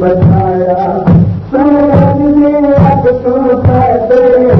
بچایا चाया सोर गेह सोचे